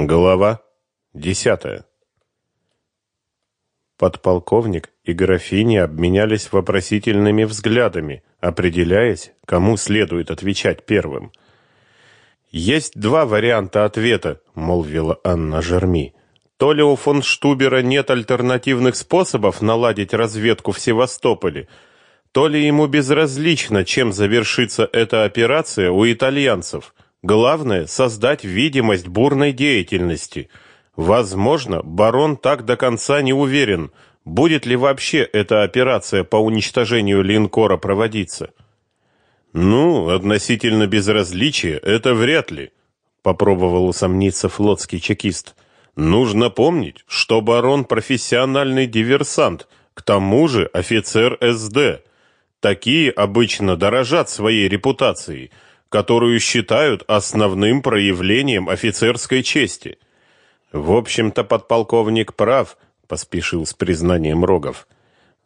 Глава десятая. Подполковник и графиня обменялись вопросительными взглядами, определяясь, кому следует отвечать первым. Есть два варианта ответа, молвила Анна Жерми. То ли у фон Штубера нет альтернативных способов наладить разведку в Севастополе, то ли ему безразлично, чем завершится эта операция у итальянцев – Главное создать видимость бурной деятельности. Возможно, барон так до конца не уверен, будет ли вообще эта операция по уничтожению линкора проводиться. Ну, относительно безразличия это вряд ли, попробовал усомниться флотский чекист. Нужно помнить, что барон профессиональный диверсант, к тому же офицер СД. Такие обычно дорожат своей репутацией которую считают основным проявлением офицерской чести. В общем-то, подполковник прав, поспешил с признанием Рогов.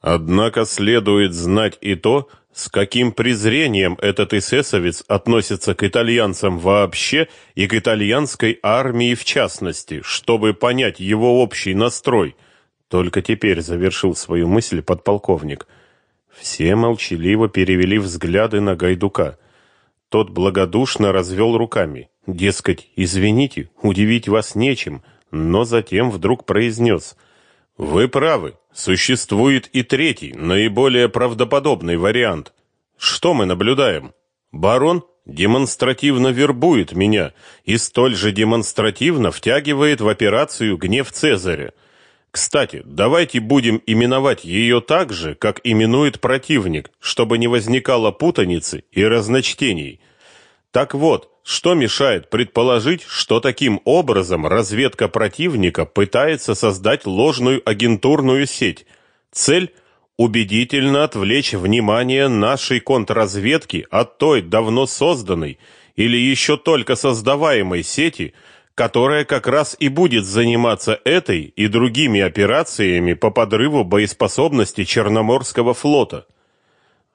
Однако следует знать и то, с каким презрением этот эсэсовец относится к итальянцам вообще и к итальянской армии в частности, чтобы понять его общий настрой. Только теперь завершил свою мысль подполковник. Все молчаливо перевели взгляды на Гайдука. Тот благодушно развел руками. Дескать, извините, удивить вас нечем, но затем вдруг произнес. Вы правы, существует и третий, наиболее правдоподобный вариант. Что мы наблюдаем? Барон демонстративно вербует меня и столь же демонстративно втягивает в операцию гнев Цезаря. Кстати, давайте будем именовать ее так же, как именует противник, чтобы не возникало путаницы и разночтений. Так вот, что мешает предположить, что таким образом разведка противника пытается создать ложную агентурную сеть? Цель убедительно отвлечь внимание нашей контрразведки от той давно созданной или еще только создаваемой сети, которая как раз и будет заниматься этой и другими операциями по подрыву боеспособности Черноморского флота.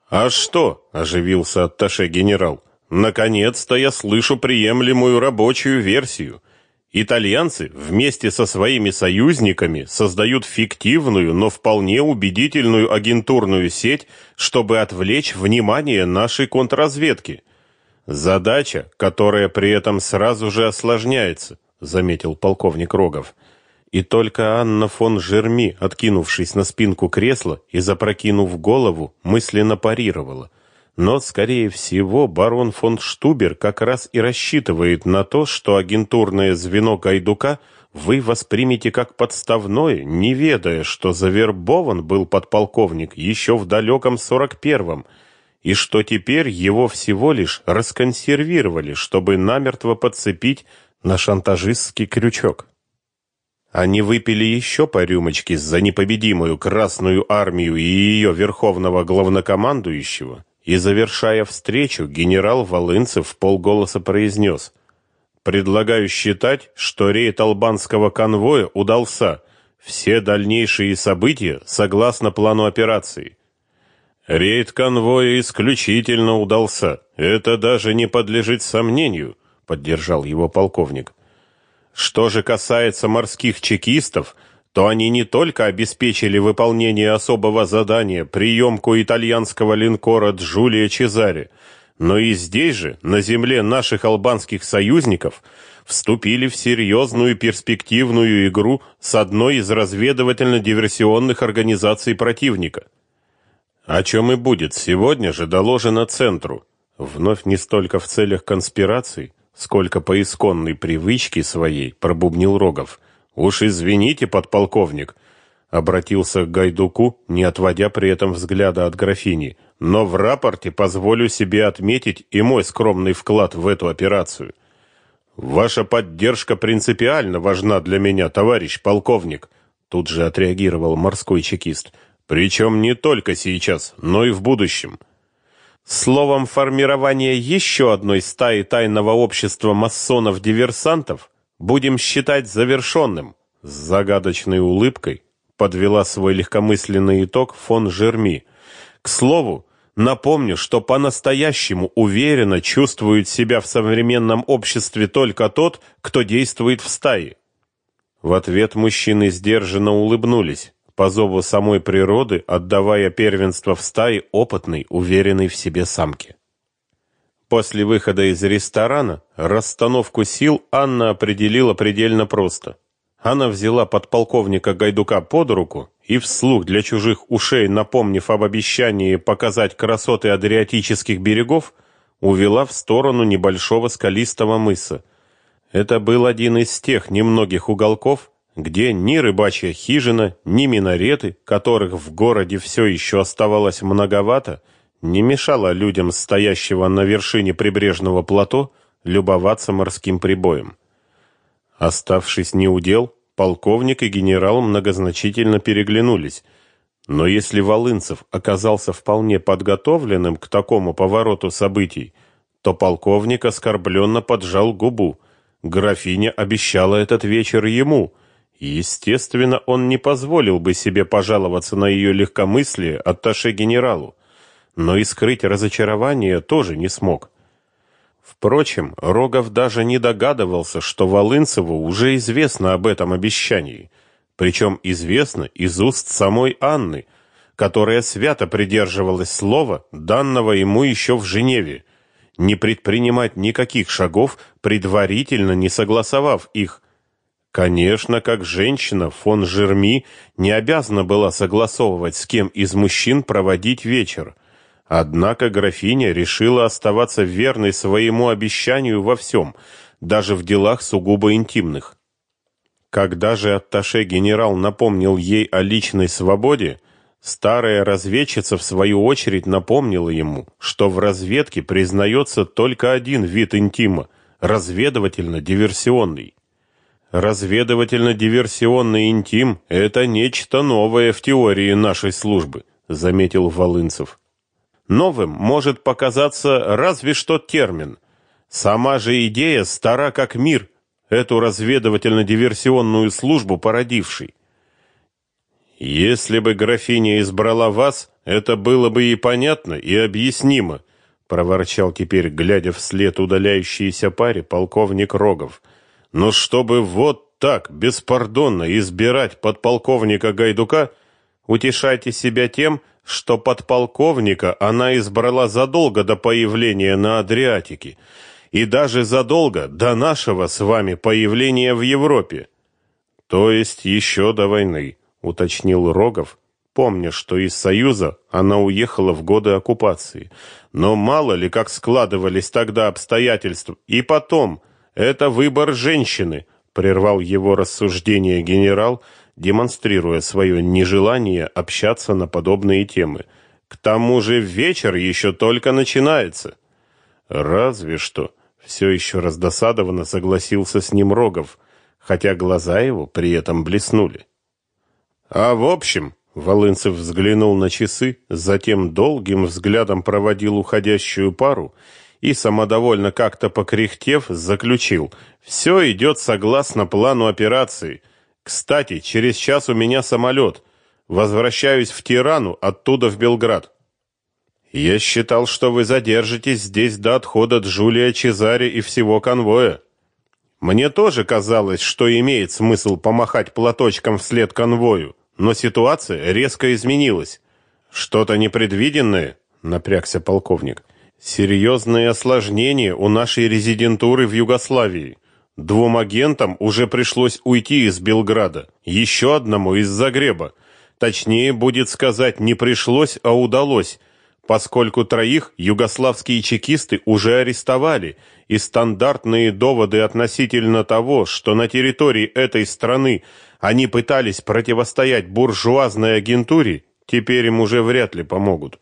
А что? оживился атташе генерал. Наконец-то я слышу приемлемую рабочую версию. Итальянцы вместе со своими союзниками создают фиктивную, но вполне убедительную агентурную сеть, чтобы отвлечь внимание нашей контрразведки. Задача, которая при этом сразу же осложняется, заметил полковник Рогов. И только Анна фон Жерми, откинувшись на спинку кресла и запрокинув голову, мысленно парировала: но, скорее всего, барон фон Штубер как раз и рассчитывает на то, что агентурное звено Гайдука вы воспримете как подставное, не ведая, что завербован был подполковник еще в далеком 41-м, и что теперь его всего лишь расконсервировали, чтобы намертво подцепить на шантажистский крючок. Они выпили еще по рюмочке за непобедимую Красную армию и ее верховного главнокомандующего, и, завершая встречу, генерал Волынцев полголоса произнес «Предлагаю считать, что рейд албанского конвоя удался. Все дальнейшие события согласно плану операции. Рейд конвоя исключительно удался. Это даже не подлежит сомнению, поддержал его полковник. Что же касается морских чекистов, то они не только обеспечили выполнение особого задания приемку итальянского линкора Джулия Чезаре, но и здесь же, на земле наших албанских союзников, вступили в серьезную перспективную игру с одной из разведывательно-диверсионных организаций противника о чем и будет сегодня же доложено центру, вновь не столько в целях конспирации, сколько по исконной привычке своей, пробубнил Рогов. Уж извините, подполковник, обратился к Гайдуку, не отводя при этом взгляда от графини, но в рапорте позволю себе отметить и мой скромный вклад в эту операцию. Ваша поддержка принципиально важна для меня, товарищ полковник, тут же отреагировал морской чекист. Причем не только сейчас, но и в будущем. Словом, формирование еще одной стаи тайного общества масонов-диверсантов будем считать завершенным. С загадочной улыбкой подвела свой легкомысленный итог фон Жерми. К слову, Напомню, что по-настоящему уверенно чувствует себя в современном обществе только тот, кто действует в стае. В ответ мужчины сдержанно улыбнулись, по зову самой природы отдавая первенство в стае опытной, уверенной в себе самке. После выхода из ресторана расстановку сил Анна определила предельно просто. Она взяла подполковника Гайдука под руку и вслух для чужих ушей, напомнив об обещании показать красоты адриатических берегов, увела в сторону небольшого скалистого мыса. Это был один из тех немногих уголков, где ни рыбачья хижина, ни минареты, которых в городе все еще оставалось многовато, не мешало людям, стоящего на вершине прибрежного плато, любоваться морским прибоем. Оставшись неудел, Полковник и генерал многозначительно переглянулись. Но если Волынцев оказался вполне подготовленным к такому повороту событий, то полковник оскорбленно поджал губу. Графиня обещала этот вечер ему. Естественно, он не позволил бы себе пожаловаться на ее легкомыслие атташе генералу, но и скрыть разочарование тоже не смог. Впрочем, Рогов даже не догадывался, что Волынцеву уже известно об этом обещании, причем известно из уст самой Анны, которая свято придерживалась слова, данного ему еще в Женеве, не предпринимать никаких шагов, предварительно не согласовав их. Конечно, как женщина, фон Жерми не обязана была согласовывать, с кем из мужчин проводить вечер – Однако графиня решила оставаться верной своему обещанию во всем, даже в делах сугубо интимных. Когда же атташе генерал напомнил ей о личной свободе, старая разведчица в свою очередь напомнила ему, что в разведке признается только один вид интима разведывательно-диверсионный. Разведывательно-диверсионный интим это нечто новое в теории нашей службы, заметил Волынцев. Новым может показаться разве что термин. Сама же идея стара как мир, эту разведывательно-диверсионную службу породивший. Если бы графиня избрала вас, это было бы и понятно, и объяснимо, проворчал теперь, глядя вслед удаляющейся паре, полковник Рогов. Но чтобы вот так беспардонно избирать подполковника Гайдука, утешайте себя тем, что подполковника она избрала задолго до появления на Адриатике и даже задолго до нашего с вами появления в Европе. То есть еще до войны, уточнил Рогов, помня, что из Союза она уехала в годы оккупации. Но мало ли как складывались тогда обстоятельства. И потом, это выбор женщины, прервал его рассуждение генерал, демонстрируя свое нежелание общаться на подобные темы. К тому же вечер еще только начинается. Разве что все еще раздосадованно согласился с ним Рогов, хотя глаза его при этом блеснули. А в общем, Волынцев взглянул на часы, затем долгим взглядом проводил уходящую пару и самодовольно как-то покряхтев заключил: «Все идет согласно плану операции. Кстати, через час у меня самолет. Возвращаюсь в Тирану, оттуда в Белград. Я считал, что вы задержитесь здесь до отхода Джулия Чезари и всего конвоя. Мне тоже казалось, что имеет смысл помахать платочком вслед конвою, но ситуация резко изменилась. Что-то непредвиденное, напрягся полковник. Серьезные осложнения у нашей резидентуры в Югославии. Двум агентам уже пришлось уйти из Белграда, еще одному из Загреба. Точнее будет сказать, не пришлось, а удалось, поскольку троих югославские чекисты уже арестовали, и стандартные доводы относительно того, что на территории этой страны они пытались противостоять буржуазной агентуре, теперь им уже вряд ли помогут.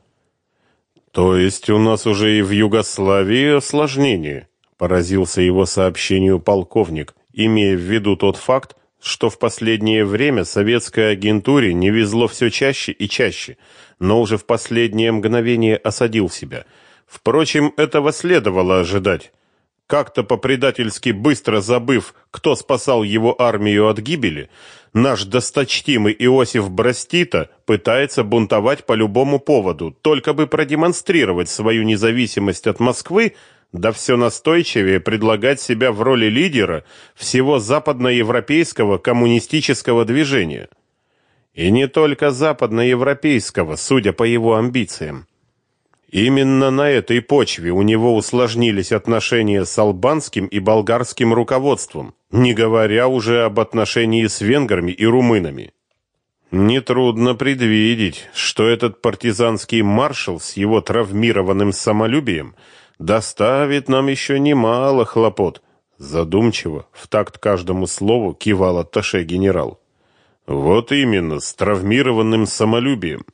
То есть у нас уже и в Югославии осложнение. Поразился его сообщению полковник, имея в виду тот факт, что в последнее время советской агентуре не везло все чаще и чаще, но уже в последнее мгновение осадил себя. Впрочем, этого следовало ожидать. Как-то по-предательски быстро забыв, кто спасал его армию от гибели, наш досточтимый Иосиф Брастита пытается бунтовать по любому поводу, только бы продемонстрировать свою независимость от Москвы, да все настойчивее предлагать себя в роли лидера всего западноевропейского коммунистического движения. И не только западноевропейского, судя по его амбициям. Именно на этой почве у него усложнились отношения с албанским и болгарским руководством, не говоря уже об отношении с венграми и румынами. Нетрудно предвидеть, что этот партизанский маршал с его травмированным самолюбием доставит нам еще немало хлопот. Задумчиво, в такт каждому слову кивал атташе генерал. Вот именно, с травмированным самолюбием.